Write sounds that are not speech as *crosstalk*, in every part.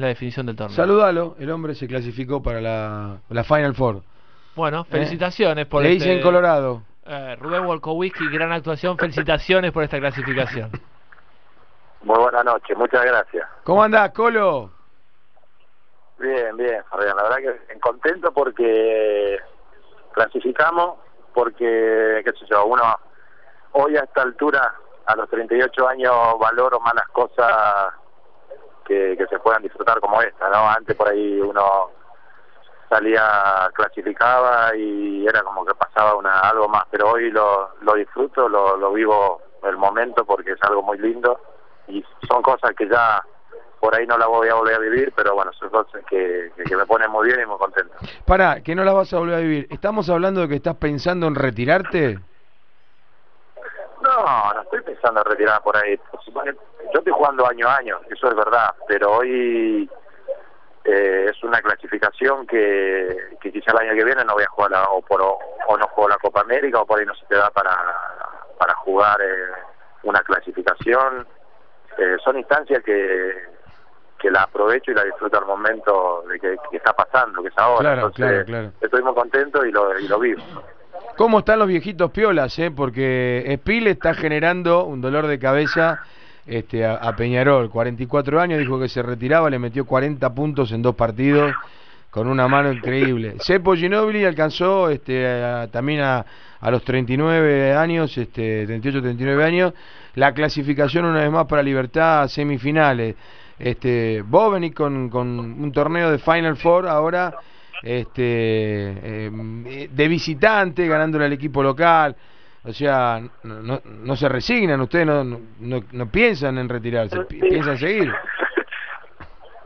es la definición del torneo. Saludalo, el hombre se clasificó para la, la Final Four. Bueno, felicitaciones por Le este... hice en Colorado. Eh, Rubén Wolkowicki, gran actuación, felicitaciones por esta clasificación. *laughs* Muy buena noche, muchas gracias. ¿Cómo andás, Colo? Bien, bien, Fabián, la verdad que contento porque clasificamos, porque, qué sé yo, uno hoy a esta altura, a los 38 años, valoro más las cosas que, que se puedan disfrutar como esta, ¿no? Antes por ahí uno salía, clasificaba y era como que pasaba una algo más, pero hoy lo, lo disfruto, lo, lo vivo el momento porque es algo muy lindo y son cosas que ya por ahí no la voy a volver a vivir, pero bueno, son cosas que, que, me ponen muy bien y muy contento. Pará, que no la vas a volver a vivir. ¿Estamos hablando de que estás pensando en retirarte? No, no estoy pensando en retirar por ahí. Yo estoy jugando año a año, eso es verdad, pero hoy eh, es una clasificación que, que quizá el año que viene no voy a jugar la, o, por, o no juego la Copa América o por ahí no se te da para, para jugar eh, una clasificación. Eh, son instancias que, que la aprovecho y la disfruto al momento de que, que está pasando, que es ahora. Claro, Entonces, claro, claro. Estoy muy contento y lo, y lo vivo. ¿Cómo están los viejitos piolas, eh? Porque Spil está generando un dolor de cabeza este, a, a Peñarol. 44 años, dijo que se retiraba, le metió 40 puntos en dos partidos con una mano increíble. *laughs* Cepo Ginobili alcanzó este, a- también a, a los 39 años, este, 38, 39 años, la clasificación una vez más para Libertad a semifinales. Este, Bovenic con, con un torneo de Final Four ahora este, eh, de visitante, ganándole al equipo local. O sea, no, no, no se resignan, ustedes no, no, no- piensan en retirarse, pi- piensan seguir. *laughs*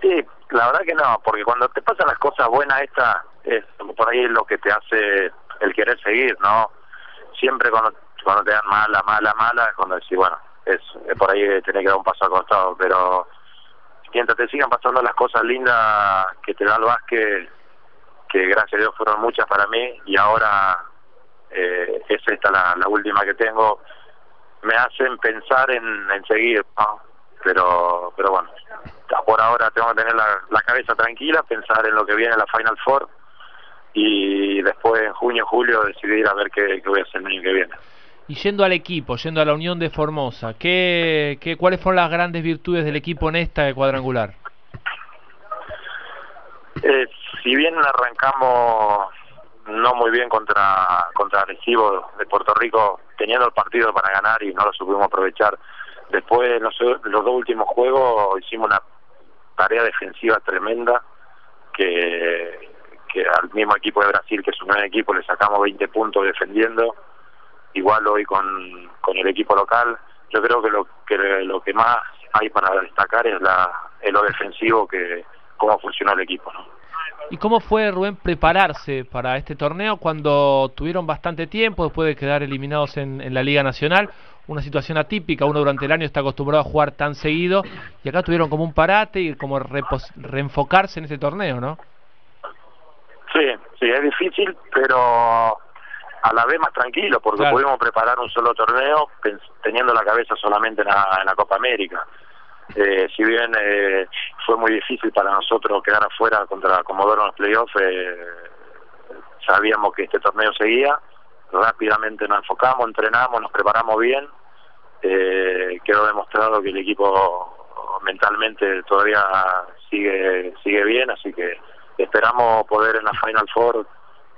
Sí, la verdad que no, porque cuando te pasan las cosas buenas, esta es por ahí es lo que te hace el querer seguir, ¿no? Siempre cuando, cuando te dan mala, mala, mala, es cuando decís, bueno, es, es por ahí tenés que dar un paso al costado, pero mientras te sigan pasando las cosas lindas que te da el básquet, que gracias a Dios fueron muchas para mí, y ahora eh, es esta la, la última que tengo, me hacen pensar en, en seguir, ¿no? Pero, pero bueno, por ahora tengo que tener la, la cabeza tranquila, pensar en lo que viene la Final Four y después en junio, julio decidir a ver qué, qué voy a hacer el año que viene. Y yendo al equipo, yendo a la Unión de Formosa, ¿qué, qué, ¿cuáles fueron las grandes virtudes del equipo en esta de cuadrangular? Eh, si bien arrancamos no muy bien contra contra Arecibo de Puerto Rico, teniendo el partido para ganar y no lo supimos aprovechar, después los dos últimos juegos hicimos una tarea defensiva tremenda que, que al mismo equipo de Brasil, que es un gran equipo, le sacamos 20 puntos defendiendo, igual hoy con, con el equipo local. Yo creo que lo que lo que más hay para destacar es la es lo defensivo que cómo funcionó el equipo, ¿no? ¿Y cómo fue, Rubén, prepararse para este torneo cuando tuvieron bastante tiempo después de quedar eliminados en, en la Liga Nacional? Una situación atípica, uno durante el año está acostumbrado a jugar tan seguido y acá tuvieron como un parate y como reenfocarse en este torneo, ¿no? Sí, sí, es difícil, pero a la vez más tranquilo, porque Claro. pudimos preparar un solo torneo teniendo la cabeza solamente en la, en la Copa América. Eh, si bien eh, fue muy difícil para nosotros quedar afuera contra Comodoro en los playoffs, eh, sabíamos que este torneo seguía, rápidamente nos enfocamos, entrenamos, nos preparamos bien, eh, quedó demostrado que el equipo mentalmente todavía sigue sigue bien, así que esperamos poder en la Final Four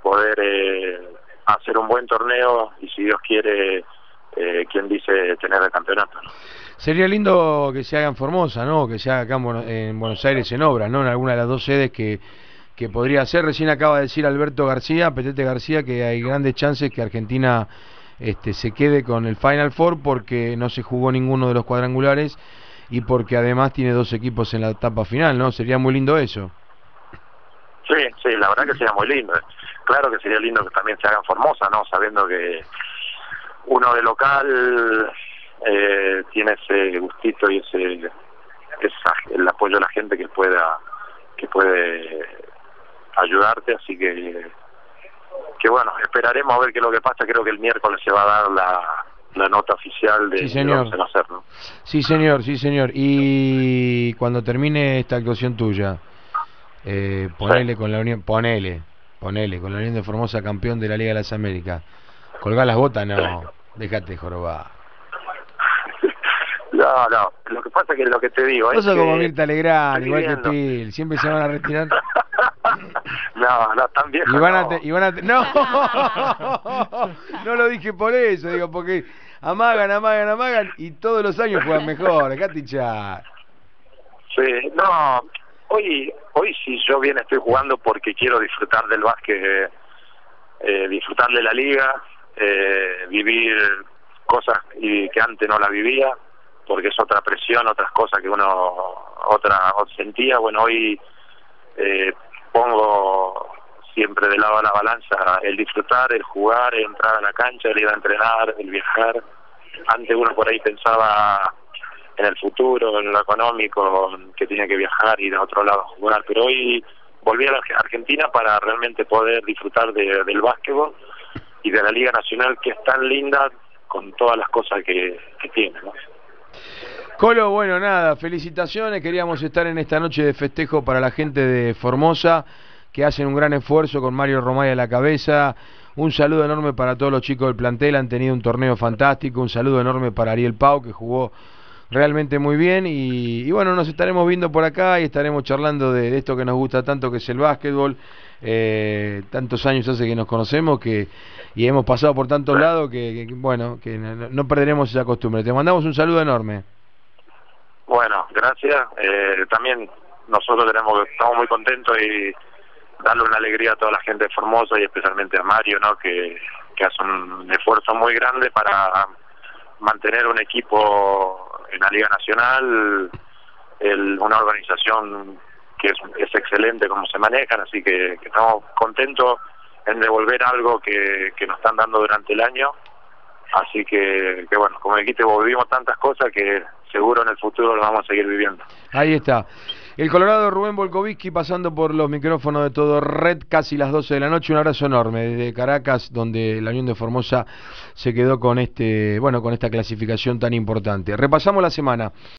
poder eh, hacer un buen torneo y si Dios quiere, eh, quien dice tener el campeonato. Sería lindo que se haga en Formosa, ¿no? Que se haga acá en Buenos, en Buenos Aires en obras, ¿no? En alguna de las dos sedes que, que podría ser. Recién acaba de decir Alberto García, Petete García, que hay grandes chances que Argentina este, se quede con el Final Four porque no se jugó ninguno de los cuadrangulares y porque además tiene dos equipos en la etapa final, ¿no? Sería muy lindo eso. Sí, sí, la verdad que sería muy lindo. eh. Claro que sería lindo que también se haga en Formosa, ¿no? Sabiendo que uno de local tiene ese gustito y ese, esa- el apoyo de la gente que pueda que puede ayudarte, así que que bueno, esperaremos a ver qué es lo que pasa. Creo que el miércoles se va a dar la, la nota oficial de, Sí, señor. que hacer, ¿no? Sí, señor, sí, señor. Y cuando termine esta actuación tuya, eh, ponele con la Unión, ponele, ponele, con la Unión de Formosa campeón de la Liga de las Américas. Colgá las botas, no, déjate jorobar. No, no, lo que pasa es que lo que te digo es sos que como Mirta Legrand, igual que. Pil, siempre se van a retirar. *laughs* no, no, tan viejo Y van a, no. te- y van a te- no, *laughs* no lo dije por eso, digo, porque amagan, amagan, amagan y todos los años juegan mejor, acá hinchar. Sí, no, hoy, hoy sí yo bien estoy jugando porque quiero disfrutar del básquet, eh, disfrutar de la liga, eh, vivir cosas y que antes no las vivía, porque es otra presión, otras cosas que uno otra sentía. Bueno, hoy eh, pongo siempre de lado a la balanza el disfrutar, el jugar, el entrar a la cancha, el ir a entrenar, el viajar. Antes uno por ahí pensaba en el futuro, en lo económico, que tenía que viajar, ir a otro lado a jugar, pero hoy volví a la Argentina para realmente poder disfrutar de- del básquetbol y de la Liga Nacional que es tan linda con todas las cosas que, que tiene. ¿no? Colo, bueno, nada, felicitaciones. Queríamos estar en esta noche de festejo para la gente de Formosa, que hacen un gran esfuerzo con Mario Romay a la cabeza. Un saludo enorme para todos los chicos del plantel, han tenido un torneo fantástico. Un saludo enorme para Ariel Pau, que jugó realmente muy bien. Y, y bueno, nos estaremos viendo por acá y estaremos charlando de, esto que nos gusta tanto, que es el básquetbol. Eh, tantos años hace que nos conocemos que y hemos pasado por tantos lados que, que, bueno, que no, no perderemos esa costumbre. Te mandamos un saludo enorme. Bueno, gracias. Eh, también nosotros tenemos estamos muy contentos y darle una alegría a toda la gente de Formosa y especialmente a Mario, ¿no? que, que hace un esfuerzo muy grande para mantener un equipo en la Liga Nacional, el- una organización que es, excelente como se manejan, así que, estamos contentos en devolver algo que, nos están dando durante el año. Así que, que bueno, como dijiste, vivimos tantas cosas que seguro en el futuro lo vamos a seguir viviendo. Ahí está. El Colorado Rubén Volkovitsky pasando por los micrófonos de todo Red casi las 12 de la noche. Un abrazo enorme desde Caracas, donde la Unión de Formosa se quedó con este, bueno, con esta clasificación tan importante. Repasamos la semana.